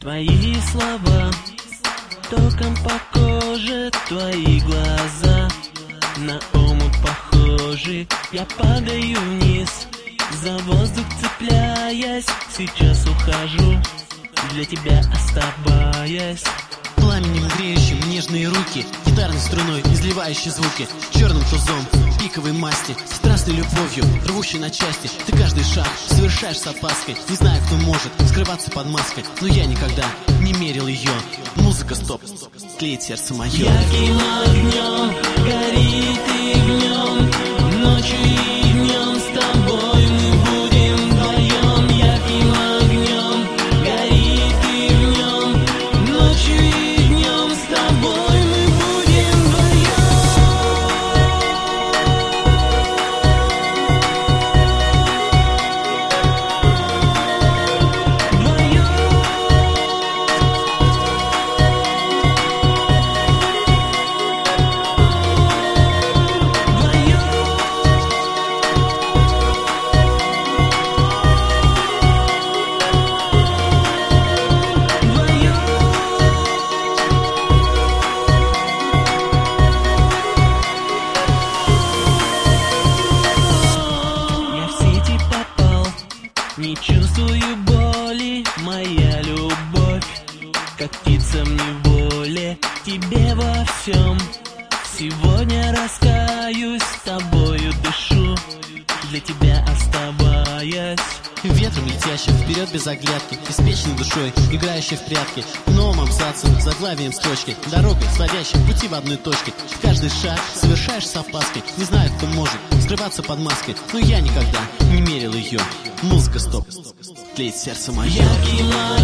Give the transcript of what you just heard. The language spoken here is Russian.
Твои слова током по коже Твои глаза на омут похожи. Я падаю вниз, за воздух цепляясь. Сейчас ухожу, для тебя оставаясь. Пламенем греющим нежные руки Гитарной струной изливающие звуки Черным тузом, пиковой масти Страстной любовью, рвущей на части. Ты каждый шаг совершаешь с опаской. Не знаю, кто может скрываться под маской Но я никогда не мерил ее Музыка стоп, клеит сердце мое Ярким огнем не чувствую боли, моя любовь. Как птица в неволе, тебе во всем. Сегодня раскаюсь, с тобою дышу, для тебя оставаясь. Ветром летящим вперед без оглядки Беспечной душой, играющей в прятки Новым абзацем, заглавием строчки Дорогой, сводящей пути в одной точке. Каждый шаг совершаешь с опаской Не знаю, кто может скрываться под маской Но я никогда не мерил ее Музыка стоп, тлеет сердце мое. Ярким огнем